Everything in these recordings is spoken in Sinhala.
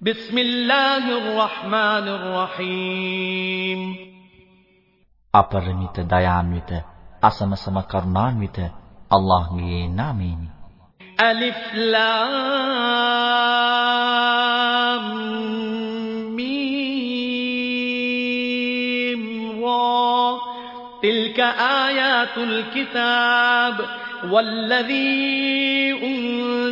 بسم الله الرحمن الرحيم අපරිමිත දයාන්විත අසමසම කරුණාන්විත අල්ලාහ්ගේ නාමයෙන් ألف لام ميم را تلك آيات الكتاب والذي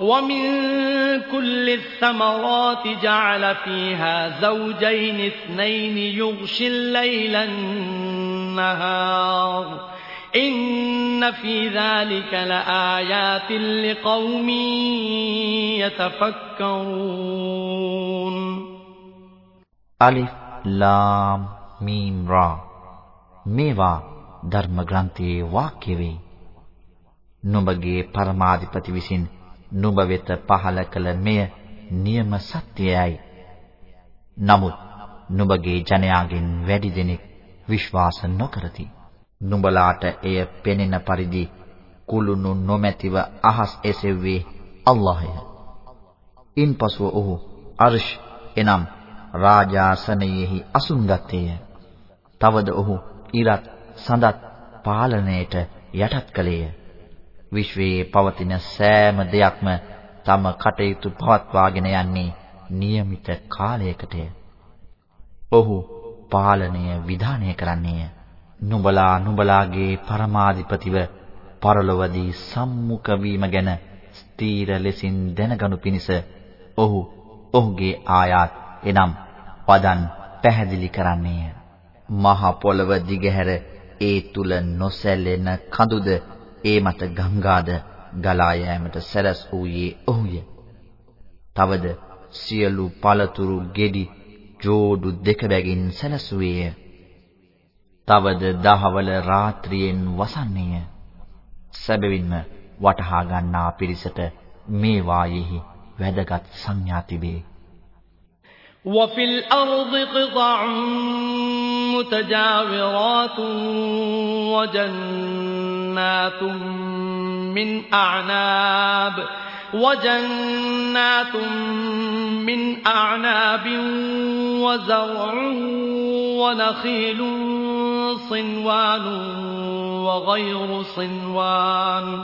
ومن كل الثمرات جعل فيها زوجين اثنين يغشي الليل النهار إن في ذلك لآيات لقوم يتفكرون අලිෆ් ලාම් මීම් රා මේවා ධර්ම ග්‍රන්ථයේ වාක්‍ය වේ. නුඹගේ පරමාධිපති විසින් නුඹ වෙත පහල කළ මෙය නියම සත්‍යයයි. නමුත් නුඹගේ ජනයාගෙන් වැඩි දෙනෙක් විශ්වාස නොකරති. නුඹලාට එය පෙනෙන පරිදි කුළුණු නොමැතිව අහස් එසෙව්වේ අල්ලාහය. ඉන්පසුව ඔහු අර්ෂ් එනම් රාජාසනයෙහි අසුන් ගත්තේය. තවද ඔහු ඉරත් සඳත් පාලනයට යටත් කළේය. විශ්වයේ පවතින සෑම දෙයක්ම තම කටයුතු පවත්වාගෙන යන්නේ નિયમિત කාලයකටය. ඔහු පාලනය විධානය කරන්නේය. නුඹලා නුඹලාගේ පරමාධිපතිව පරලොවදී සම්මුඛ වීම ගැන ස්ථීර ලෙසින් දැනගනු පිණිස ඔහු ඔහුගේ ආයාත් එනම් වදන් පැහැදිලි කරන්නේය. මහ පොළව දිගහැර ඒ තුල නොසැලෙන කඳුද ඒ මත ගංගාද ගලා යෑමට සැලස් වූයේ ඔහුය. තවද සියලු පළතුරු ගෙඩි ජෝඩු දෙක බැගින් සැලසුවේය. තවද දහවල රාත්‍රියෙන් වසන්නේය. සැබවින්ම වටහා ගන්නා පිරිසට මේ වායෙහි වැදගත් සංඥා තිබේ. وفي الأرض قطع متجاورات وجنات من أعناب وجنات من أعناب وزرع ونخيل صنوان وغير صنوان.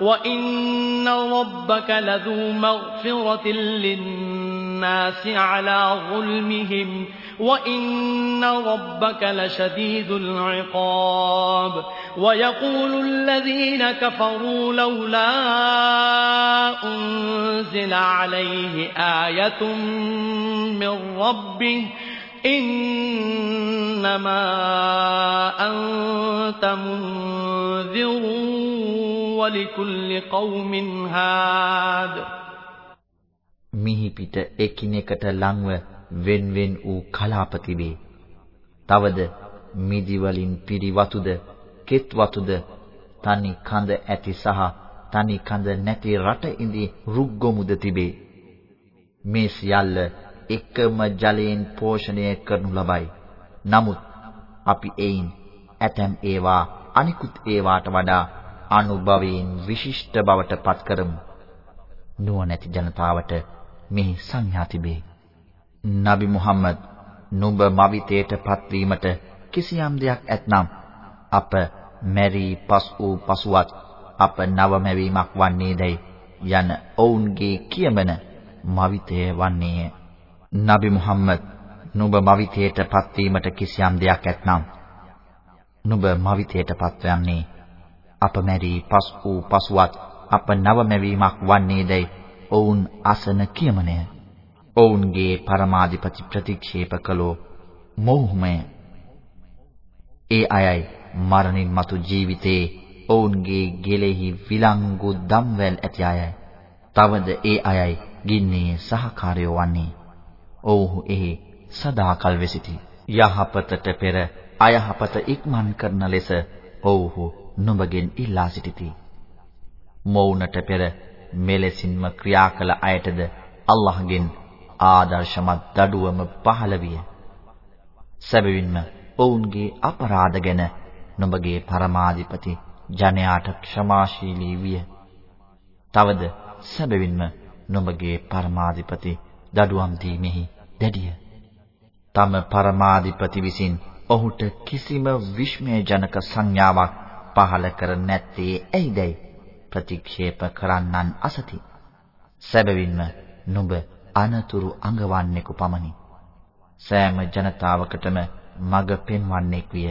وإن ربك لذو مغفرة للناس على ظلمهم وإن ربك لشديد العقاب ويقول الذين كفروا لولا أنزل عليه آية من ربه إنما أنت منذر ولكل قوم هاد මිහි පිට එකිනෙකට ලංව wen wen වූ කලාප තිබේ. තවද මිදි වලින් පිරි වතුද, කෙත් වතුද, තනි කඳ ඇති සහ තනි කඳ නැති රට ඉඳි රුග්ගොමුද තිබේ. මේ සියල්ල එකම ජලයෙන් පෝෂණය කරනු ලබයි. නමුත් අපි එයින් ඇතැම් ඒවා අනිකුත් ඒවාට වඩා අනුභවයෙන් විශිෂ්ට බවට පත් කරමු. නුවණැති ජනතාවට මෙහි සංඥා තිබේ. නබි මුහම්මද් නුඹ මවිතයට පත්වීමට කිසියම් දෙයක් ඇතනම් අප මෙරි පස් වූ පසුවත් අප නව මැවීමක් වන්නේදයි යන ඔවුන්ගේ කියමන මවිතය වන්නේය. නබි මුහම්මද් නුඹ මවිතයට පත්වීමට කිසියම් දෙයක් ඇතනම් නුඹ මවිතයට පත්වන්නේ අප මෙරි පස් වූ පසුවත් අප නව මැවීමක් වන්නේදයි ඔවුන් අසන කියමනය. ඔවුන්ගේ පරමාධිපති ප්‍රතික්ෂේප කළෝ මොහුමය. ඒ අයයි මරණින් මතු ජීවිතේ ඔවුන්ගේ ගෙලෙහි විලංගු දම්වැල් ඇති අයයි. තවද ඒ අයයි ගින්නේ සහකාරයෝ වන්නේ. ඔව්හු එහි සදාකල් වෙසිති. යහපතට පෙර අයහපත ඉක්මන් කරන ලෙස ඔව්හු නුඹගෙන් ඉල්ලා සිටිති. මොවුනට පෙර මෙලෙසින්ම ක්‍රියා කළ අයටද අල්ලාහ්ගෙන් ආදර්ශමත් දඩුවම පහළ විය. සැබවින්ම ඔවුන්ගේ අපරාධ ගැන නුඹගේ පරමාධිපති ජනයාට ක්ෂමාශීලී විය. තවද සැබවින්ම නුඹගේ පරමාධිපති දඩුවම් දීමෙහි දැඩිය. තම පරමාධිපති විසින් ඔහුට කිසිම විශ්මයජනක සංඥාවක් පහළ කර නැත්තේ ඇයිදයි ප්‍රතික්ෂේප කරන්නන් අසති. සැබවින්ම නුඹ අනතුරු අඟවන්නෙකු පමණි. සෑම ජනතාවකටම මඟ පෙන්වන්නෙක් විය.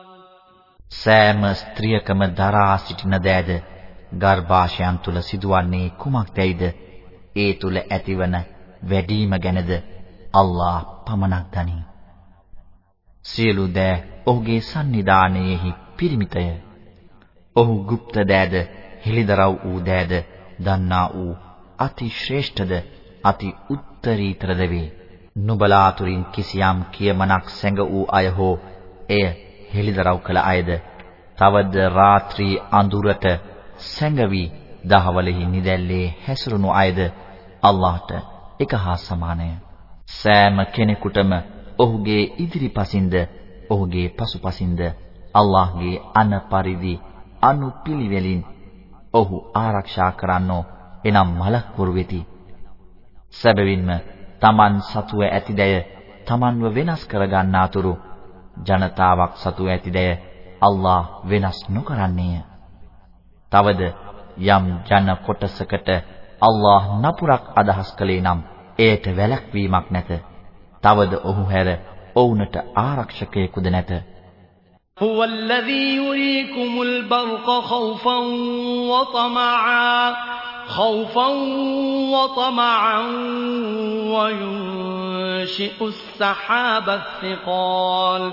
සෑම ස්ත්‍රියකම දරා සිටින දෑද ගර්භාෂයන් තුල සිදුවන්නේ කුමක්දයිද ඒ තුල ඇතිවන වැඩිම ගැනද අල්ලාහ් පමණක් දනී. සියලු දෑ ඔහුගේ සන්නිධානයේහි පිරිමිතය. ඔහු গুপ্ত දෑද හෙළිදරව් වූ දෑද දන්නා වූ අති ශ්‍රේෂ්ඨද අති උත්තරීතරද වේ. නුබලා අතුරින් කිසියම් කියමනක් සැඟ වූ අය හෝ එය හෙළිදරව් කළ අයද තවද රාත්‍රී අඳුරට සැඟවි දහවලෙහි නිදැල්ලේ හැසිරුණු අයද අල්ලාහට එක හා සමානය. සෑම කෙනෙකුටම ඔහුගේ ඉදිරිපසින්ද ඔහුගේ පසුපසින්ද අල්ලාහ්ගේ අනපරිදි අනුපිළිවෙලින් ඔහු ආරක්ෂා කරන්නෝ එනම් මලක්වරු වෙති. සැබවින්ම Taman සතුව ඇතිදය Tamanව වෙනස් කර ගන්නාතුරු ජනතාවක් සතු ඇතිදය අල්ලාහ් වෙනස් නොකරන්නේය. තවද යම් ජන කොටසකට අල්ලාහ් නපුරක් අදහස් කළේ නම් එයට වැළැක්වීමක් නැත. තවද ඔහු හැර ඔවුන්ට ආරක්ෂකයෙකුද නැත. هو الذي يريكم البرق خوفا وطمعا خوفا وطمعا وينشئ السحاب الثقال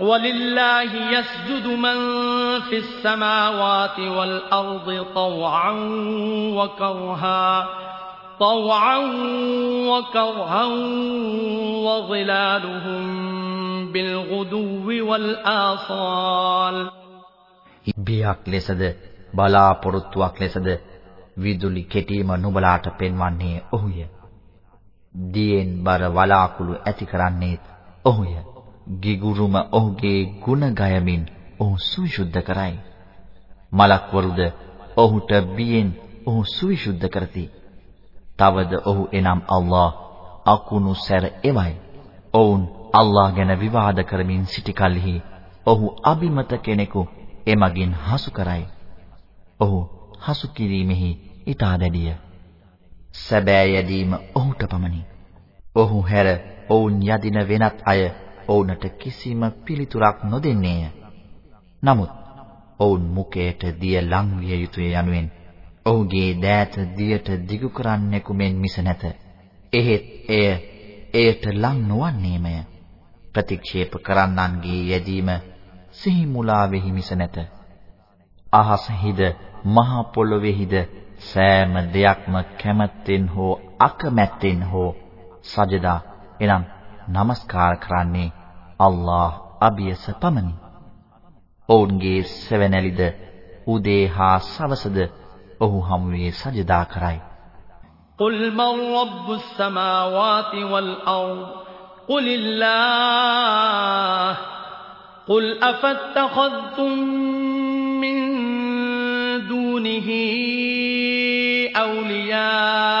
ولله يسجد من في السماوات والأرض طوعا وكرها طوعا وكرها وظلالهم بالغدو والآصال බියක් ලෙසද බලාපොරොත්තුවක් ලෙසද විදුලි කෙටීම නුඹලාට පෙන්වන්නේ ඔහුය. දියෙන් බර වලාකුළු ඇති කරන්නේත් ඔහුය. ගිගුරුම ඔහුගේ ගුණ ගයමින් ඔහු සවිසුද්ධ කරයි. මලක්වරුද ඔහුට බියෙන් ඔහු සවිසුද්ධ කරති. තවද ඔහු එනම් අල්ලාහ් අකුණු සැර එවයි. ඔවුන් අල්ලාහ් ගැන විවාද කරමින් සිටි කලෙහි ඔහු අබිමත කෙනෙකු එමගින් හසු කරයි. ඔහු හසු කිරීමෙහි ඊට දැඩිය. සැබෑ යදීම ඔහුට පමණි. ඔහු හැර ඔවුන් යදින වෙනත් අය ඔවුන්ට කිසිම පිළිතුරක් නොදෙන්නේය. නමුත් ඔවුන් මුකයට දිය ලං විය යුතුය යනුවෙන් ඔහුගේ දෑත දියට දිගු කරන්නෙකු මෙන් මිස නැත. එහෙත් එය එයට ලං නොවන්නේමය. ප්‍රතික්ෂේප කරන්නන්ගේ යෙදීම සිහි මුලාවෙහි මිස නැත. අහසෙහිද මහ පොළොවේහිද සෑම දෙයක්ම කැමැත්තෙන් හෝ අකමැත්තෙන් හෝ සජදා එනම් নමස්කාර කරන්නේ අල්ලාහ් අබියස පමණි. ඔවුන්ගේ සෙවණැලිද උදේ හා සවසද ඔහු හමුවේ සජදා කරයි. قل من رب السماوات والأرض قل الله قل أفاتخذتم من دونه أولياء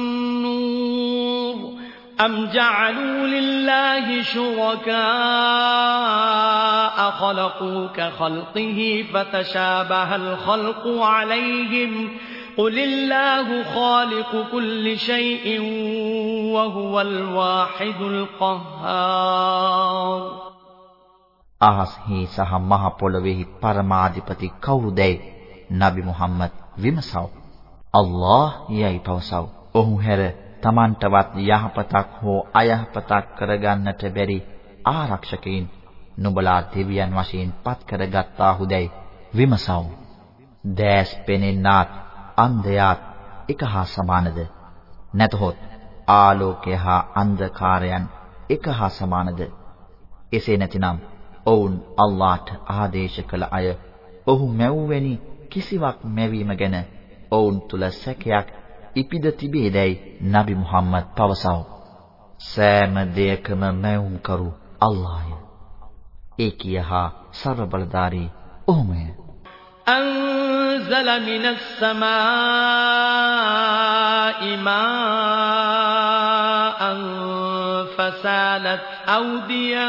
أم جعلوا لله شركاء خلقوا كخلقه فتشابه الخلق عليهم قل الله خالق كل شيء وهو الواحد القهار අහස්හි සහ මහ පොළොවේහි පරමාධිපති කවුරුදැයි නබි මුහම්මද් විමසව. අල්ලාහ් යයි පවසව. ඔහු හැර Tamanටවත් යහපතක් හෝ අයහපතක් කරගන්නට බැරි ආරක්ෂකයින් නුඹලා දෙවියන් වශයෙන් පත් කරගත්තාහුදැයි විමසව. දැස් පෙනෙන්නාත් අන්ධයාත් එක හා සමානද? නැතහොත් ආලෝකය හා අන්ධකාරයන් එක හා සමානද? එසේ නැතිනම් ඔවුන් අල්ලාහට ආදේශ කළ අය ඔහු මැව්වැනි කිසිවක් මැවීම ගැන ඔවුන් තුල සැකයක් ඉපිද තිබේදැයි නබි මුහම්මද් පවසව. සෑම දෙයකම මැවුම් කරු අල්ලාහය. ඒකියහා සර්ව බලධාරී ඔහුමය. أنزل من السماء ماء فسالت أودية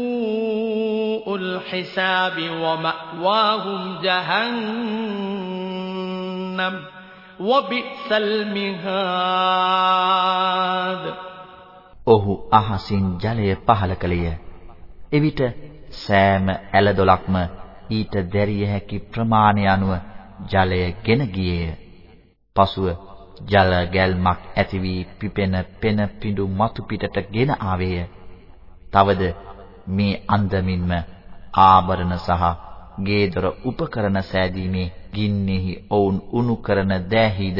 الحساب ومأواهم جهنم وبئس المهاد ඔහු අහසින් ජලය පහල කළේය. එවිට සෑම ඇලදොලක්ම ඊට දැරිය හැකි ප්‍රමාණය අනුව ජලය ගෙන ගියේය. පසුව ජල ගැල්මක් ඇති වී පිපෙන පෙන පිඬු මතු පිටට ගෙන ආවේය. තවද මේ අන්දමින්ම ආභරණ සහ ගේදොර උපකරණ සෑදීමේ ගින්නෙහි ඔවුන් උණු කරන දෑහිද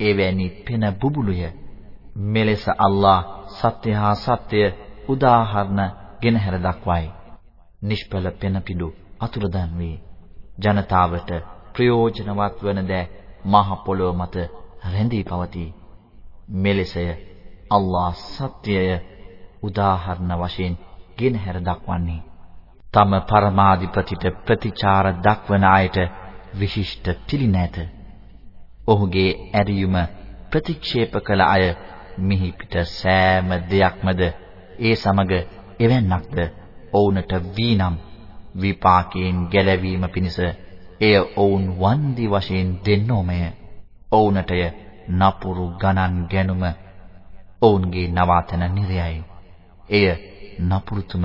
එවැනි පෙන බුබුලුය. මෙලෙස අල්ලා සත්‍ය හා සත්‍ය උදාහරණ ගෙනහැර දක්වයි. නිෂ්පල පෙන පිඬු අතුරුදන් වේ. ජනතාවට ප්‍රයෝජනවත් වන දෑ මහ පොළොව මත රැඳී පවතී. මෙලෙසය අල්ලා සත්‍යය උදාහරණ වශයෙන් ගෙනහැර දක්වන්නේ. තම පරමාධිපතිට ප්‍රතිචාර දක්වන අයට විශිෂ්ට පිළිනැත. ඔහුගේ ඇරියුම ප්‍රතික්ෂේප කළ අය මිහි පිට සෑම දෙයක්මද ඒ සමග එවන්නක්ද ඔවුන්ට වීනම් විපාකයෙන් ගැලවීම පිණිස එය ඔවුන් වන්දි වශයෙන් දෙන්නෝමය. ඔවුන්ටය නපුරු ගණන් ගැනුම ඔවුන්ගේ නවාතන නිරයයි. එය නපුරුතුම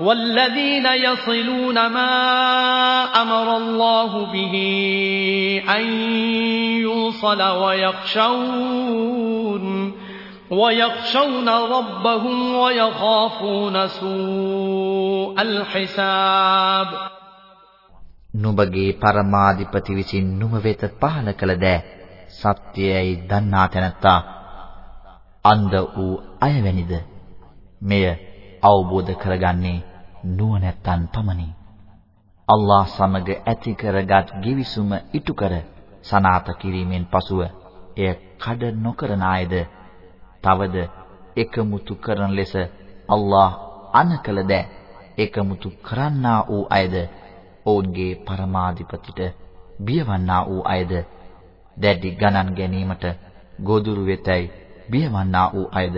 والذين يصلون ما أمر الله به أن يوصل ويخشون ويخشون ربهم ويخافون سوء الحساب නුඹගේ පරමාධිපති විසින් නුඹ වෙත පහල කළ දෑ සත්‍යයයි දන්නා තැනැත්තා අන්ධ වූ අයවැනිද මෙය අවබෝධ කරගන්නේ නුවණැත්තන් පමණි. අල්ලාහ් සමග ඇති කරගත් givisuma ඉටු කර සනාත කිරීමෙන් පසුව එය කඩ නොකරන අයද තවද එකමුතු කරන ලෙස අල්ලාහ් අනකල ද එකමුතු කරන්නා වූ අයද ඔවුන්ගේ පරමාධිපතිට බියවන්නා වූ අයද දැඩි ගණන් ගැනීමට ගොදුරු වෙතයි බියවන්නා වූ අයද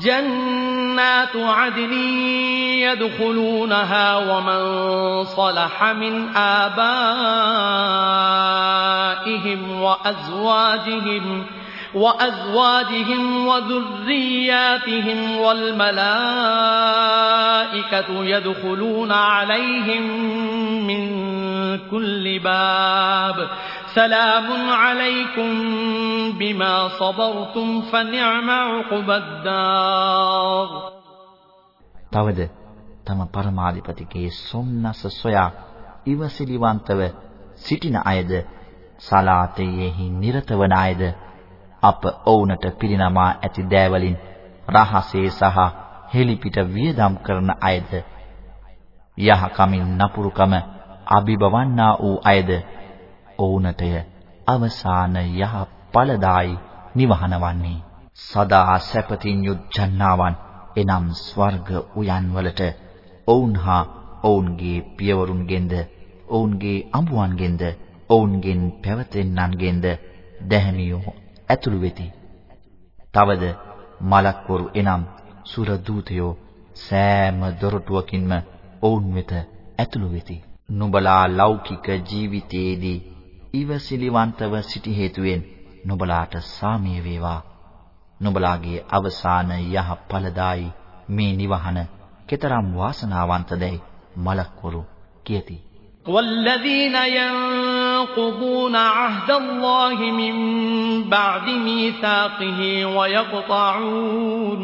جنات عدن يدخلونها ومن صلح من آبائهم وأزواجهم وأزواجهم وذرياتهم والملائكة يدخلون عليهم من كل باب سلام عليكم بما صبرتم فنعم عقب الدار තවද තම පරමාධිපතිගේ සොම්නස සොයා ඉවසිලිවන්තව සිටින අයද සලාතයේහි නිරත වන අයද අප ඔවුන්ට පිරිනමා ඇති දෑවලින් රහසේ සහ හෙලිපිට වියදම් කරන අයද යහකමින් නපුරුකම අභිබවන්නා වූ අයද ඔවුන්ටය අවසාන යහ ඵලදායි නිවහන වන්නේ සදා සැපතින් යුත් ජන්නාවන් එනම් ස්වර්ග උයන්වලට ඔවුන් හා ඔවුන්ගේ පියවරුන්ගෙන්ද ඔවුන්ගේ අඹුවන්ගෙන්ද ඔවුන්ගෙන් පැවතෙන්නන්ගෙන්ද දැහැමියෝ ඇතුළු වෙති. තවද මලක්වරු එනම් සුර දූතයෝ සෑම දොරටුවකින්ම ඔවුන් වෙත ඇතුළු වෙති. නුඹලා ලෞකික ජීවිතයේදී ඉවසිලිවන්තව සිටි හේතුවෙන් නුඹලාට සාමිය වේවා. නුඹලාගේ අවසාන යහඵලදායි මේ නිවහන කෙතරම් වාසනාවන්තදයි මලක්වරු කියති. والذين ينقضون عهد الله من بعد ميثاقه ويقطعون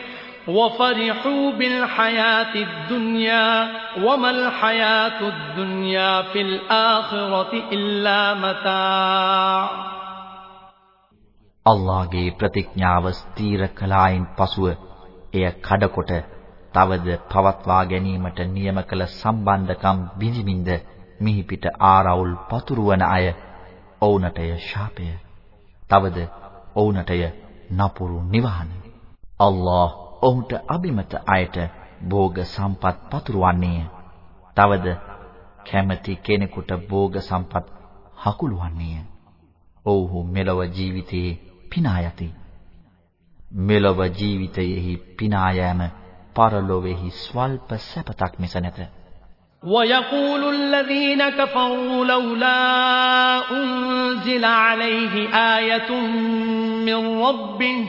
وفرحوا بالحياة الدنيا وما الحياة الدنيا في الآخرة إلا متاع අල්ලාහගේ ප්‍රතිඥාව ස්ථීර කළායින් පසුව එය කඩකොට තවද පවත්වා ගැනීමට නියම කළ සම්බන්ධකම් බිඳිමින්ද මිහි පිට ආරවුල් පතුරවන අය ඔවුන්ටය ශාපය. තවද ඔවුන්ටය නපුරු නිවහන. අල්ලාහ් ඔහුට අබිමත අයට භෝග සම්පත් පතුරවන්නේය. තවද කැමැති කෙනෙකුට භෝග සම්පත් හකුලවන්නේය. ඔව්හු මෙලොව ජීවිතයේ පිනා යති. මෙලොව ජීවිතයෙහි පිනා යෑම පරලොවේහි ස්වල්ප සැපතක් මිස නැත. ويقول الذين كفروا لولا أنزل عليه آية من ربه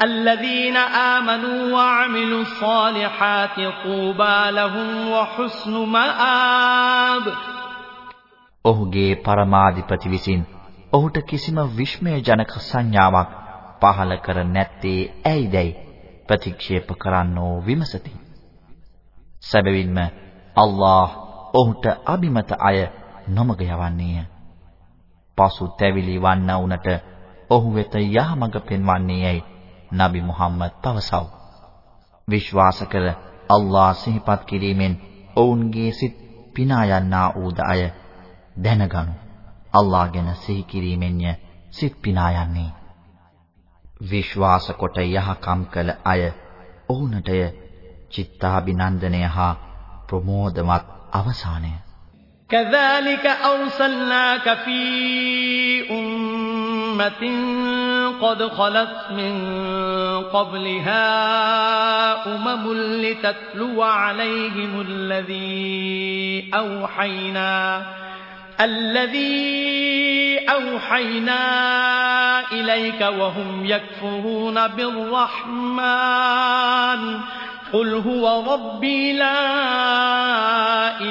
الذين آمنوا وعملوا الصالحات طوبى لهم وحسن مآب ඔහුගේ පරමාධිපති විසින් ඔහුට කිසිම විශ්මයජනක සංඥාවක් පහල කර නැත්තේ ඇයිදයි ප්‍රතික්ෂේප කරන්නෝ විමසති. සැබවින්ම අල්ලාහ් ඔහුට අබිමත අය නොමග යවන්නේය. පසු තැවිලි වන්න උනට ඔහු වෙත යහමඟ පෙන්වන්නේයයි නබි මුහම්මද් පවසව. විශ්වාස කර අල්ලාහ් සිහිපත් කිරීමෙන් ඔවුන්ගේ සිත් පිනා යන්නා ඌද අය දැනගනු. අල්ලාහ් ගැන සිහි කිරීමෙන්ය සිත් පිනා යන්නේ. විශ්වාස කොට යහකම් කළ අය ඔවුන්ටය චිත්තාබිනන්දනය හා ප්‍රමෝදවත් අවසානය كذلك أرسلناك في أمة قد خلت من قبلها أمم لتتلو عليهم الذي أوحينا الذي أوحينا إليك وهم يكفرون بالرحمن قل هو ربي لا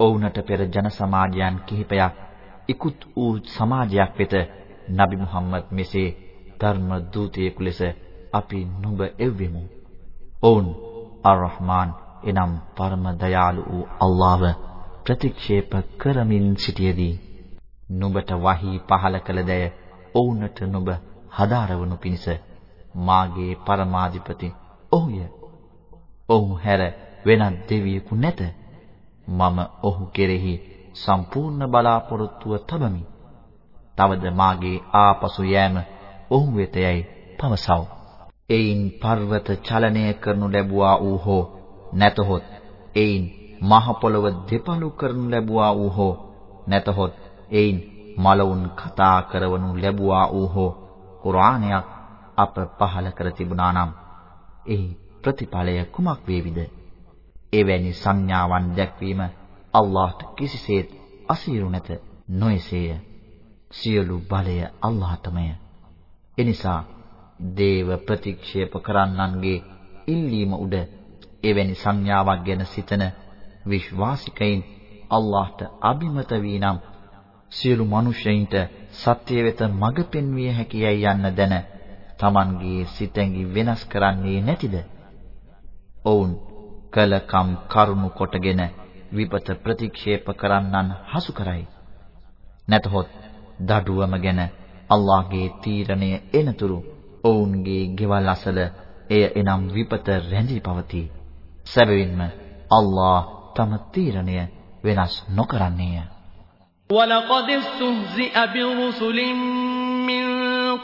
ඔවුන්ට පෙර ජන සමාජයන් කිහිපයක් ඉක්ුත් වූ සමාජයක් වෙත නබි මුහම්මද් මෙසේ ධර්ම දූතයෙකු ලෙස අපි නුඹ එව්වෙමු. ඔවුන් අර්-රහ්මාන් එනම් පරම දයාලු වූ අල්ලාහව ප්‍රතික්ෂේප කරමින් සිටියේදී නුඹට වහී පහල කළ දය ඔවුන්ට නුඹ හදාරවනු පිණිස මාගේ පරමාධිපති ඔහුය. ඔහු හැර වෙනත් දෙවියෙකු නැත. මම ඔහු කෙරෙහි සම්පූර්ණ බලාපොරොත්තුව තබමි. තවද මාගේ ආපසු යෑම ඔහු වෙතයයි පවසව. එයින් පර්වත චලනය කරනු ලැබුවා වූ හෝ නැතහොත් එයින් මහ පොළව දෙපළු කරනු ලැබුවා වූ හෝ නැතහොත් එයින් මලවුන් කතා කරවනු ලැබුවා වූ හෝ කුර්ආනයක් අප පහල කර තිබුණා නම් එහි ප්‍රතිඵලය කුමක් වේවිද? එවැනි සංඥාවන් දැක්වීම අල්ලාහට කිසිසේත් අසීරු නැත නොයසේය. සියලු බලය අල්ලාහටමය. එනිසා දේව ප්‍රතික්ෂේප කරන්නන්ගේ ඉල්ලීම උඩ එවැනි සංඥාවක් ගැන සිතන විශ්වාසිකයින් අල්ලාහට අබිමත වී නම් සියලු මිනිසෙයින්ට සත්‍ය වෙත මඟ පෙන්විය හැකියයි යන්න දැන Tamanගේ සිතැඟි වෙනස් කරන්නේ නැතිද? ඔවුන් කලකම් කරුණු කොටගෙන විපත ප්‍රතික්ෂේප කරන්නන් හසු කරයි. නැතහොත් දඩුවම ගැන අල්ලාහගේ තීරණය එනතුරු ඔවුන්ගේ ගෙවල් අසල එය එනම් විපත රැඳී පවතී. සැබවින්ම අල්ලාහ තම තීරණය වෙනස් නොකරන්නේය. وَلَقَدِ اسْتُهْزِئَ بِرُسُلٍ مِّن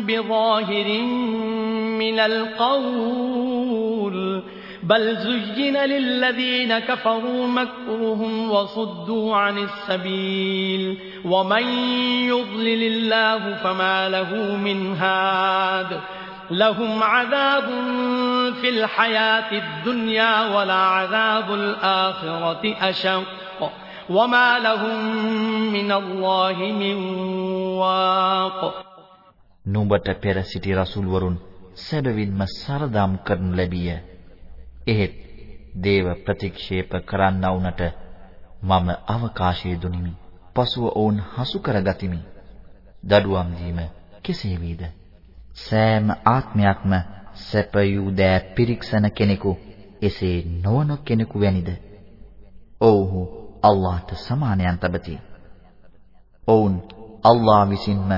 بِظَاهِرٍ مِنَ الْقَوْلِ بل زين للذين كفروا مكرهم وصدوا عن السبيل. ومن يضلل الله فما له من هاد. لهم عذاب في الحياة الدنيا ولعذاب الآخرة أشق. وما لهم من الله من واق. නුඹට පෙර සිටි රසූල් වරුන් සැබවින්ම සරදම් කරනු ලැබිය. එහෙත් දේව ප්‍රතික්ෂේප කරන්නවුනට මම අවකාශය දුනිමි. පසුව ඔවුන් හසු කරගතිමි. දඩුවම් දීම කෙසේ වේද? සෑම ආත්මයක්ම සැපයූ දෑ පිරික්සන කෙනෙකු එසේ නොවන කෙනෙකු වැනිද? ඔව්හු අල්ලාහට සමානයන් තබති. ඔවුන් අල්ලාහ විසින්ම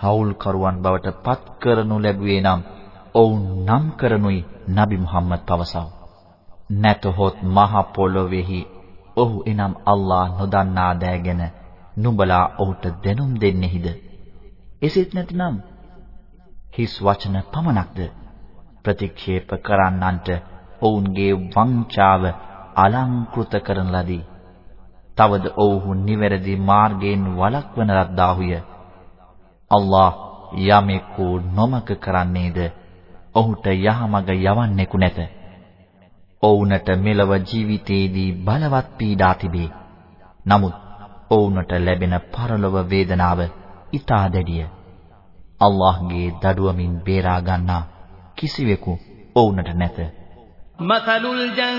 හවුල්කරුවන් බවට පත් කරනු ලැබුවේ නම් ඔවුන් නම් කරනුයි නබි මුහම්මද් පවසව. නැතහොත් මහ පොළොවේහි ඔහු එනම් අල්ලාහ් නොදන්නා දෑගෙන නුඹලා ඔහුට දැනුම් දෙන්නේහිද? එසේත් නැතිනම් හිස් වචන පමණක්ද ප්‍රතික්ෂේප කරන්නන්ට ඔවුන්ගේ වංචාව අලංකృత කරන ලදී. තවද ඔවුහු නිවැරදි මාර්ගයෙන් වළක්වන ලද්දාහුය. අල්ලා යමෙකු නොමක කරන්නේද ඔහුට යහමඟ යවන්නෙකු නැත. ඔවුන්ට මෙලව ජීවිතයේදී බලවත් පීඩා තිබේ. නමුත් ඔවුන්ට ලැබෙන පරලොව වේදනාව ඊටා දැඩිය. අල්ලාහ්ගේ දඩුවමින් බේරා ගන්නා කිසිවෙකු ඔවුන්ට නැත. මසලුල් ජන්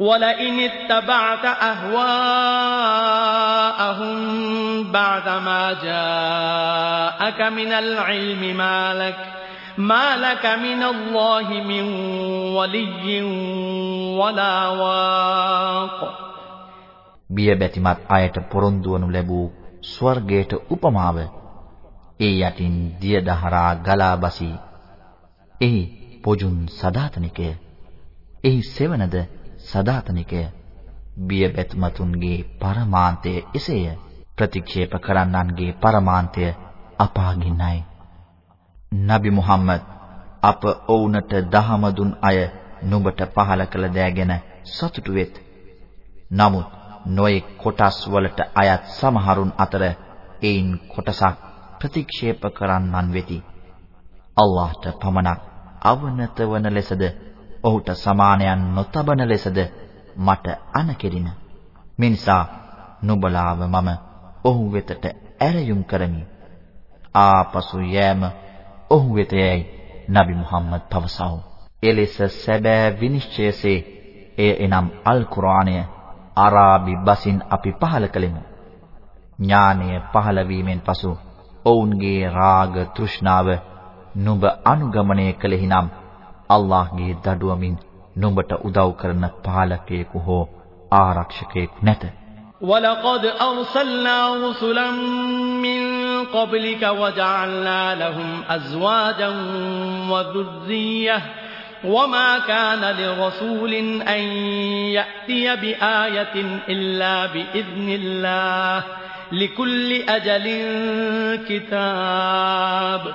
ولئن اتبعت أهواءهم بعدما جاءك من العلم ما لك ما لك من الله من ولي ولا واق බිය බැතිමත් අයට පොරොන්දු වනු ලැබූ ස්වර්ගයට උපමාව ඒ යටින් දිය දහරා ගලා බසී එහි පොජුන් සදාතනිකය එහි සෙවණද සදාතනිකය බිය බැතිමතුන්ගේ පරමාන්තය එසේය ප්‍රතික්ෂේප කරන්නන්ගේ පරමාන්තය අපාගින්නයි නබි මුහම්මද් අප ඔවුන්ට දහම දුන් අය නුඹට පහල කළ දෑ ගැන සතුටු වෙත්. නමුත් නොයෙක් කොටස් වලට අයත් සමහරුන් අතර ඒයින් කොටසක් ප්‍රතික්ෂේප කරන්නන් වෙති. අල්ලාහට පමණක් අවනත වන ලෙසද ඔහුට සමානයන් නොතබන ලෙසද මට අනකෙරින. මිනිසා නුඹලාව මම ඔහු වෙතට ඇරයුම් කරමි. ආපසු යෑම ඔහු වෙත යයි නබි මුහම්මද් පවසව. එලෙස සැබෑ විනිශ්චයසේ එය එනම් අල් කුර්ආනය අරාබි බසින් අපි පහල කළෙමු. ඥානය පහල වීමෙන් පසු ඔවුන්ගේ රාග තෘෂ්ණාව නුඹ අනුගමනය කළෙහිනම් අල්ලාහ්ගේ දඩුවමින් නුඹට උදව් කරන පාලකයෙකු හෝ ආරක්ෂකයෙකු නැත. وَلَقَدْ أَرْسَلْنَا رُسُلًا مِّن قَبْلِكَ وَجَعَلْنَا لَهُمْ أَزْوَاجًا وَذُرِّيَّةً وَمَا كَانَ لِرَسُولٍ أَن يَأْتِيَ بِآيَةٍ إِلَّا بِإِذْنِ اللَّهِ لِكُلِّ أَجَلٍ كِتَابٌ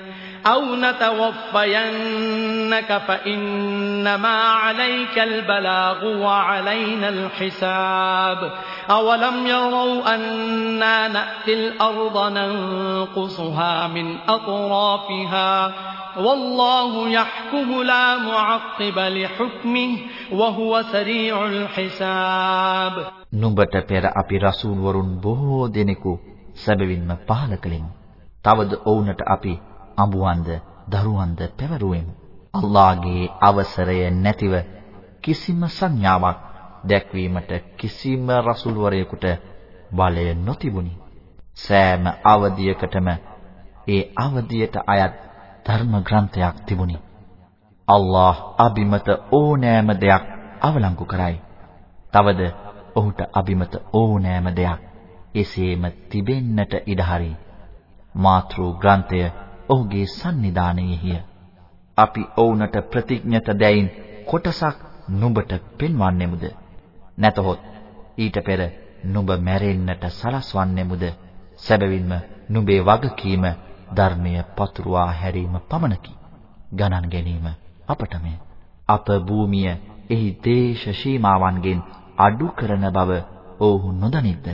أو نتوفينك فإنما عليك البلاغ وعلينا الحساب أولم يروا أنا نأتي الأرض ننقصها من أطرافها والله يحكم لا معقب لحكمه وهو سريع الحساب නුඹට පෙර අපි රසූල් වරුන් බොහෝ දෙනෙකු සැබවින්ම පහල කළෙමු. තවද ඔවුන්ට අපි අඹුවන්ද දරුවන්ද පැවරුවෙමු. අල්ලාහගේ අවසරය නැතිව කිසිම සංඥාවක් දැක්වීමට කිසිම රසූල් වරයෙකුට බලය නොතිබුණි. සෑම අවධියකටම ඒ අවධියට අයත් ධර්ම ග්‍රන්ථයක් තිබුණි. අල්ලාහ් අබිමත ඕනෑම දෙයක් අවලංගු කරයි. තවද ඔහුට අබිමත ඕනෑම දෙයක් එසේම තිබෙන්නට ඉඩ හරි. මාතෘ ග්‍රන්ථය ඔහුගේ සන්නිධානයේය. අපි ඔවුන්ට ප්‍රතිඥත දෙයින් කොටසක් නුඹට පෙන්වන්නෙමුද? නැතහොත් ඊට පෙර නුඹ මැරෙන්නට සලස්වන්නෙමුද? සැබවින්ම නුඹේ වගකීම ධර්මය පතුරවා හැරීම පමණකි. ගණන් ගැනීම අපටමය. අප භූමිය එහි දේශ සීමාවන්ගෙන් අඩු කරන බව ඔවුහු නොදනිද්ද?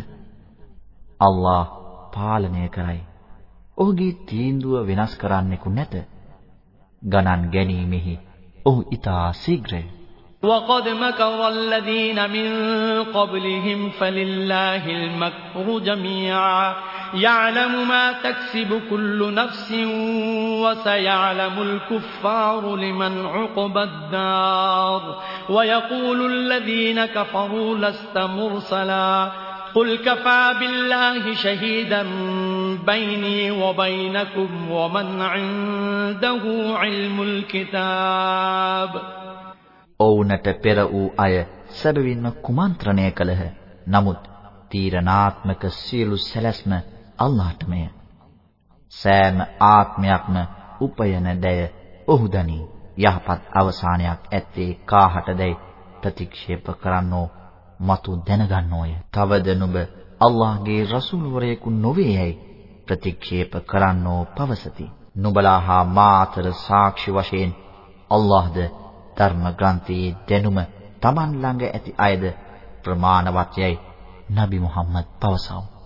අල්ලාහ් පාලනය කරයි. ඔහුගේ තීන්දුව වෙනස් කරන්නෙකු නැත. ගණන් ගැනීමෙහි ඔහු ඊට ශීඝ්‍රය. وقد مكر الذين من قبلهم فلله المكر جميعا يعلم ما تكسب كل نفس وسيعلم الكفار لمن عقب الدار ويقول الذين كفروا لست مرسلا قل كفى بالله شهيدا بيني وبينكم ومن عنده علم الكتاب ඔවුන්ට පෙර වූ අය සැබවින්ම කුමන්ත්‍රණය කළහ. නමුත් තීරණාත්මක සියලු සැලැස්ම අල්ලාහටමය. සෑම ආත්මයක්ම උපයන දැය ඔහු දනි. යහපත් අවසානයක් ඇත්තේ කාහටදයි ප්‍රතික්ෂේප කරන්නෝ මතු දැනගන්නෝය. තවද නුඹ අල්ලාහ්ගේ රසූල් වරයෙකු නොවේයයි ප්‍රතික්ෂේප කරන්නෝ පවසති. නුඹලා හා මා අතර සාක්ෂි වශයෙන් අල්ලාහ්ද ධර්ම ග්‍රන්ථයේ දැනුම Taman ළඟ ඇති අයද ප්‍රමාණවත් යයි නබි මුහම්මද් පවසව.